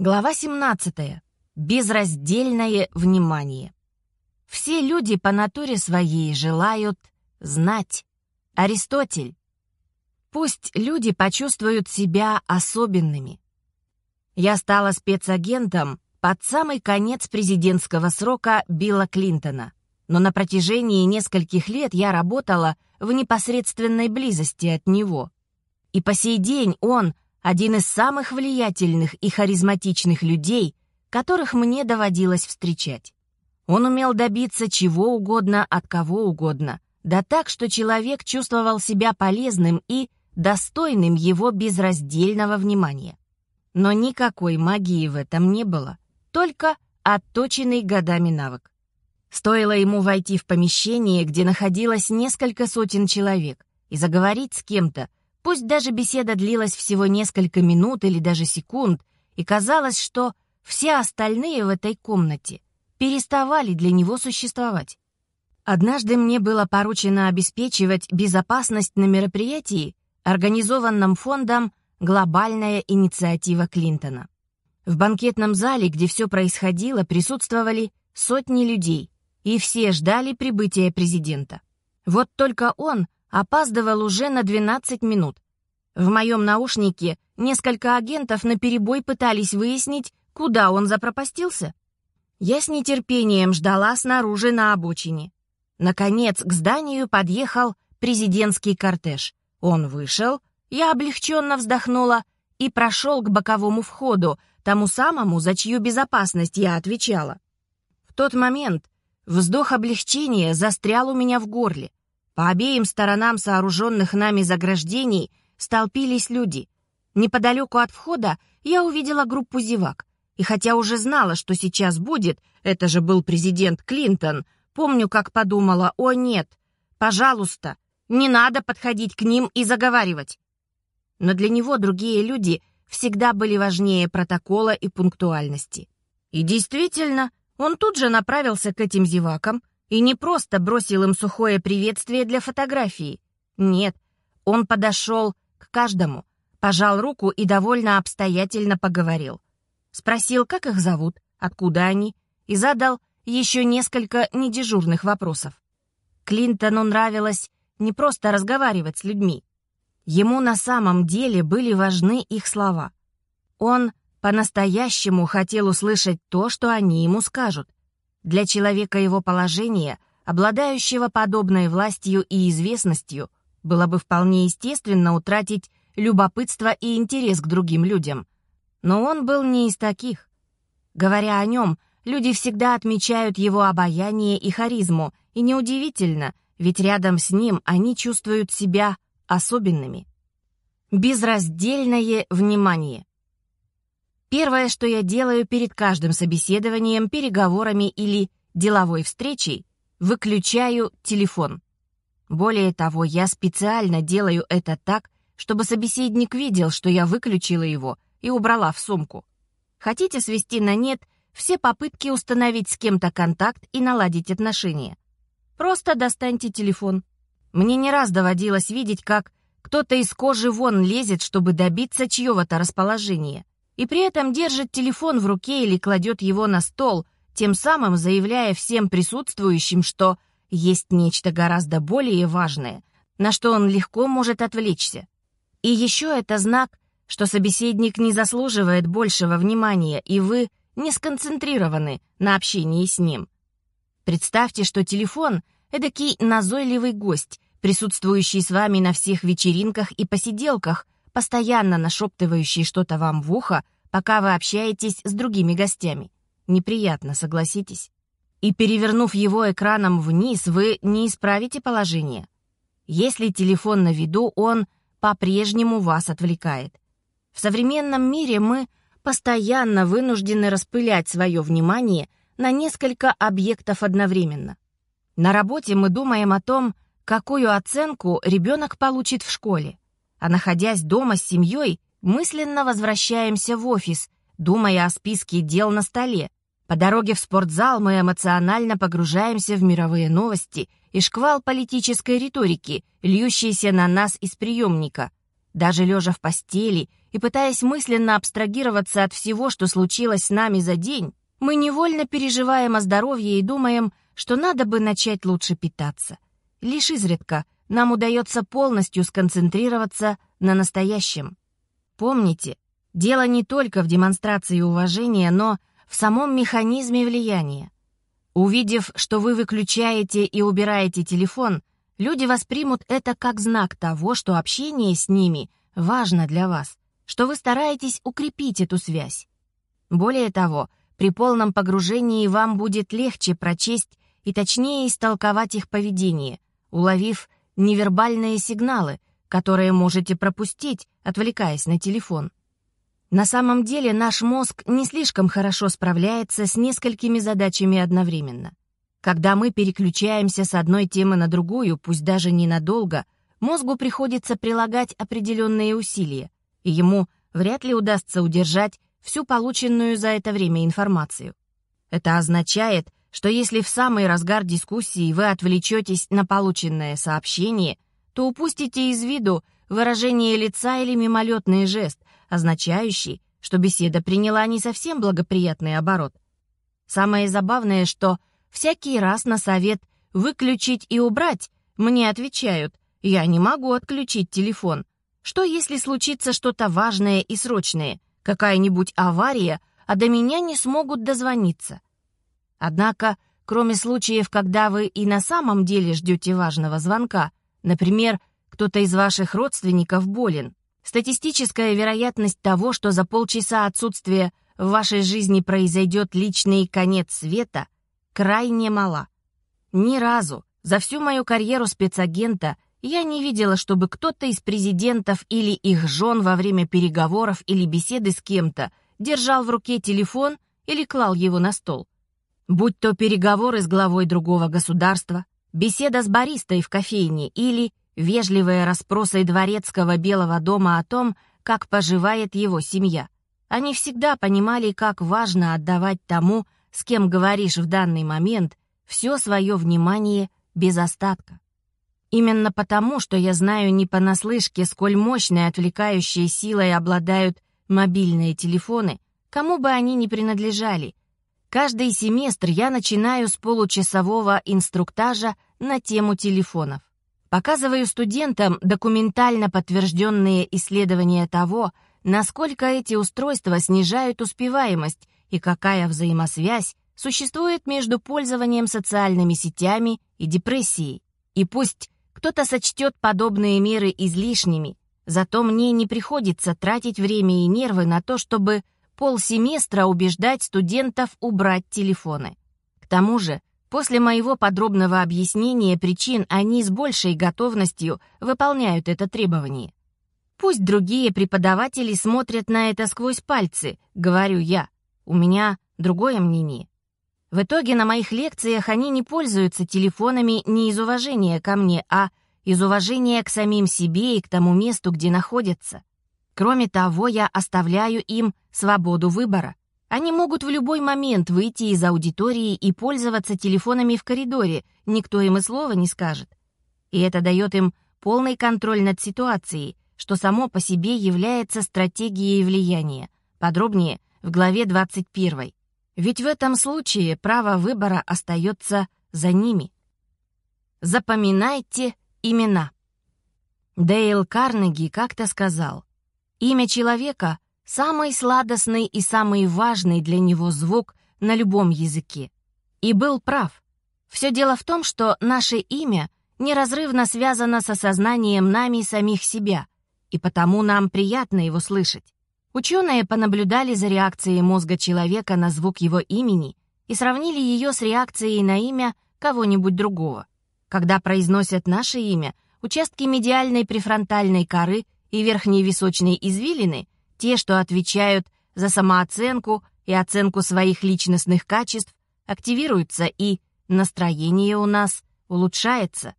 Глава 17. Безраздельное внимание. Все люди по натуре своей желают знать. Аристотель. Пусть люди почувствуют себя особенными. Я стала спецагентом под самый конец президентского срока Билла Клинтона, но на протяжении нескольких лет я работала в непосредственной близости от него. И по сей день он — один из самых влиятельных и харизматичных людей, которых мне доводилось встречать. Он умел добиться чего угодно от кого угодно, да так, что человек чувствовал себя полезным и достойным его безраздельного внимания. Но никакой магии в этом не было, только отточенный годами навык. Стоило ему войти в помещение, где находилось несколько сотен человек, и заговорить с кем-то, Пусть даже беседа длилась всего несколько минут или даже секунд, и казалось, что все остальные в этой комнате переставали для него существовать. Однажды мне было поручено обеспечивать безопасность на мероприятии, организованном фондом «Глобальная инициатива Клинтона». В банкетном зале, где все происходило, присутствовали сотни людей, и все ждали прибытия президента. Вот только он опаздывал уже на 12 минут. В моем наушнике несколько агентов наперебой пытались выяснить, куда он запропастился. Я с нетерпением ждала снаружи на обочине. Наконец к зданию подъехал президентский кортеж. Он вышел, я облегченно вздохнула и прошел к боковому входу, тому самому, за чью безопасность я отвечала. В тот момент вздох облегчения застрял у меня в горле. По обеим сторонам сооруженных нами заграждений столпились люди. Неподалеку от входа я увидела группу зевак. И хотя уже знала, что сейчас будет, это же был президент Клинтон, помню, как подумала, о нет, пожалуйста, не надо подходить к ним и заговаривать. Но для него другие люди всегда были важнее протокола и пунктуальности. И действительно, он тут же направился к этим зевакам, и не просто бросил им сухое приветствие для фотографии. Нет, он подошел к каждому, пожал руку и довольно обстоятельно поговорил. Спросил, как их зовут, откуда они, и задал еще несколько недежурных вопросов. Клинтону нравилось не просто разговаривать с людьми. Ему на самом деле были важны их слова. Он по-настоящему хотел услышать то, что они ему скажут. Для человека его положения, обладающего подобной властью и известностью, было бы вполне естественно утратить любопытство и интерес к другим людям. Но он был не из таких. Говоря о нем, люди всегда отмечают его обаяние и харизму, и неудивительно, ведь рядом с ним они чувствуют себя особенными. Безраздельное внимание. Первое, что я делаю перед каждым собеседованием, переговорами или деловой встречей, выключаю телефон. Более того, я специально делаю это так, чтобы собеседник видел, что я выключила его и убрала в сумку. Хотите свести на нет все попытки установить с кем-то контакт и наладить отношения? Просто достаньте телефон. Мне не раз доводилось видеть, как кто-то из кожи вон лезет, чтобы добиться чьего-то расположения и при этом держит телефон в руке или кладет его на стол, тем самым заявляя всем присутствующим, что есть нечто гораздо более важное, на что он легко может отвлечься. И еще это знак, что собеседник не заслуживает большего внимания, и вы не сконцентрированы на общении с ним. Представьте, что телефон — эдакий назойливый гость, присутствующий с вами на всех вечеринках и посиделках — постоянно нашептывающий что-то вам в ухо, пока вы общаетесь с другими гостями. Неприятно, согласитесь. И перевернув его экраном вниз, вы не исправите положение. Если телефон на виду, он по-прежнему вас отвлекает. В современном мире мы постоянно вынуждены распылять свое внимание на несколько объектов одновременно. На работе мы думаем о том, какую оценку ребенок получит в школе а находясь дома с семьей, мысленно возвращаемся в офис, думая о списке дел на столе. По дороге в спортзал мы эмоционально погружаемся в мировые новости и шквал политической риторики, льющийся на нас из приемника. даже лежа в постели и пытаясь мысленно абстрагироваться от всего, что случилось с нами за день, мы невольно переживаем о здоровье и думаем, что надо бы начать лучше питаться. Лишь изредка нам удается полностью сконцентрироваться на настоящем. Помните, дело не только в демонстрации уважения, но в самом механизме влияния. Увидев, что вы выключаете и убираете телефон, люди воспримут это как знак того, что общение с ними важно для вас, что вы стараетесь укрепить эту связь. Более того, при полном погружении вам будет легче прочесть и точнее истолковать их поведение, уловив невербальные сигналы, которые можете пропустить, отвлекаясь на телефон. На самом деле наш мозг не слишком хорошо справляется с несколькими задачами одновременно. Когда мы переключаемся с одной темы на другую, пусть даже ненадолго, мозгу приходится прилагать определенные усилия, и ему вряд ли удастся удержать всю полученную за это время информацию. Это означает, что если в самый разгар дискуссии вы отвлечетесь на полученное сообщение, то упустите из виду выражение лица или мимолетный жест, означающий, что беседа приняла не совсем благоприятный оборот. Самое забавное, что всякий раз на совет «выключить и убрать» мне отвечают «я не могу отключить телефон». Что если случится что-то важное и срочное, какая-нибудь авария, а до меня не смогут дозвониться? Однако, кроме случаев, когда вы и на самом деле ждете важного звонка, например, кто-то из ваших родственников болен, Статистическая вероятность того, что за полчаса отсутствия в вашей жизни произойдет личный конец света, крайне мала. Ни разу за всю мою карьеру спецагента я не видела, чтобы кто-то из президентов или их жен во время переговоров или беседы с кем-то держал в руке телефон или клал его на стол. Будь то переговоры с главой другого государства, беседа с баристой в кофейне или вежливые расспросы дворецкого Белого дома о том, как поживает его семья. Они всегда понимали, как важно отдавать тому, с кем говоришь в данный момент, все свое внимание без остатка. Именно потому, что я знаю не понаслышке, сколь мощной отвлекающей силой обладают мобильные телефоны, кому бы они ни принадлежали. Каждый семестр я начинаю с получасового инструктажа на тему телефонов. Показываю студентам документально подтвержденные исследования того, насколько эти устройства снижают успеваемость и какая взаимосвязь существует между пользованием социальными сетями и депрессией. И пусть кто-то сочтет подобные меры излишними, зато мне не приходится тратить время и нервы на то, чтобы полсеместра убеждать студентов убрать телефоны. К тому же После моего подробного объяснения причин они с большей готовностью выполняют это требование. Пусть другие преподаватели смотрят на это сквозь пальцы, говорю я. У меня другое мнение. В итоге на моих лекциях они не пользуются телефонами не из уважения ко мне, а из уважения к самим себе и к тому месту, где находятся. Кроме того, я оставляю им свободу выбора. Они могут в любой момент выйти из аудитории и пользоваться телефонами в коридоре, никто им и слова не скажет. И это дает им полный контроль над ситуацией, что само по себе является стратегией влияния. Подробнее в главе 21. Ведь в этом случае право выбора остается за ними. Запоминайте имена. Дейл Карнеги как-то сказал, «Имя человека самый сладостный и самый важный для него звук на любом языке. И был прав. Все дело в том, что наше имя неразрывно связано с осознанием нами самих себя, и потому нам приятно его слышать. Ученые понаблюдали за реакцией мозга человека на звук его имени и сравнили ее с реакцией на имя кого-нибудь другого. Когда произносят наше имя, участки медиальной префронтальной коры и верхней височной извилины те, что отвечают за самооценку и оценку своих личностных качеств, активируются и настроение у нас улучшается.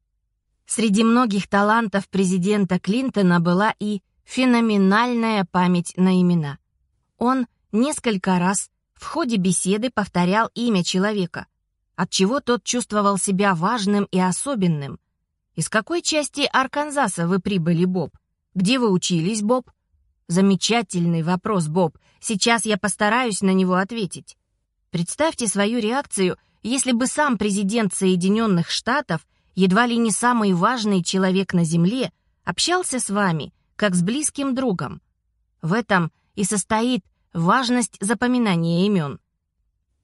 Среди многих талантов президента Клинтона была и феноменальная память на имена. Он несколько раз в ходе беседы повторял имя человека, от чего тот чувствовал себя важным и особенным. Из какой части Арканзаса вы прибыли, Боб? Где вы учились, Боб? Замечательный вопрос, Боб. Сейчас я постараюсь на него ответить. Представьте свою реакцию, если бы сам президент Соединенных Штатов, едва ли не самый важный человек на Земле, общался с вами, как с близким другом. В этом и состоит важность запоминания имен.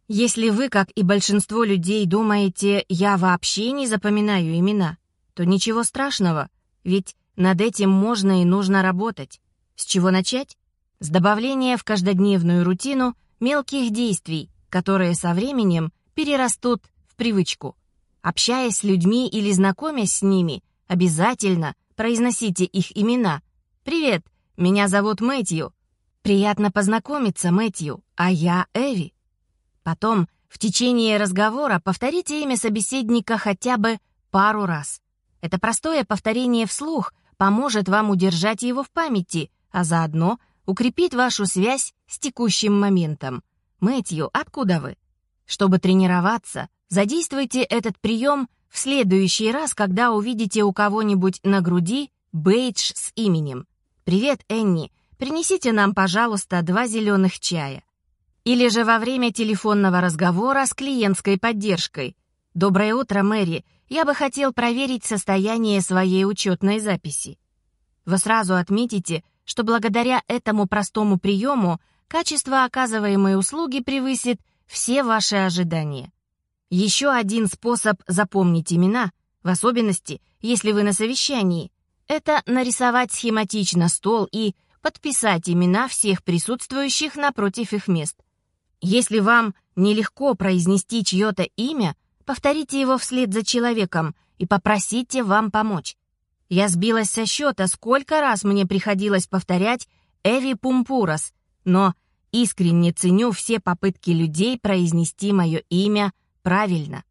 Если вы, как и большинство людей, думаете, я вообще не запоминаю имена, то ничего страшного, ведь над этим можно и нужно работать. С чего начать? С добавления в каждодневную рутину мелких действий, которые со временем перерастут в привычку. Общаясь с людьми или знакомясь с ними, обязательно произносите их имена. «Привет, меня зовут Мэтью». «Приятно познакомиться, Мэтью, а я Эви». Потом, в течение разговора, повторите имя собеседника хотя бы пару раз. Это простое повторение вслух поможет вам удержать его в памяти, а заодно укрепит вашу связь с текущим моментом. Мэтью, откуда вы? Чтобы тренироваться, задействуйте этот прием в следующий раз, когда увидите у кого-нибудь на груди бейдж с именем. «Привет, Энни, принесите нам, пожалуйста, два зеленых чая». Или же во время телефонного разговора с клиентской поддержкой. «Доброе утро, Мэри. Я бы хотел проверить состояние своей учетной записи». Вы сразу отметите, что благодаря этому простому приему качество оказываемой услуги превысит все ваши ожидания. Еще один способ запомнить имена, в особенности, если вы на совещании, это нарисовать схематично стол и подписать имена всех присутствующих напротив их мест. Если вам нелегко произнести чье-то имя, повторите его вслед за человеком и попросите вам помочь. Я сбилась со счета, сколько раз мне приходилось повторять «Эви Пумпурас», но искренне ценю все попытки людей произнести мое имя правильно.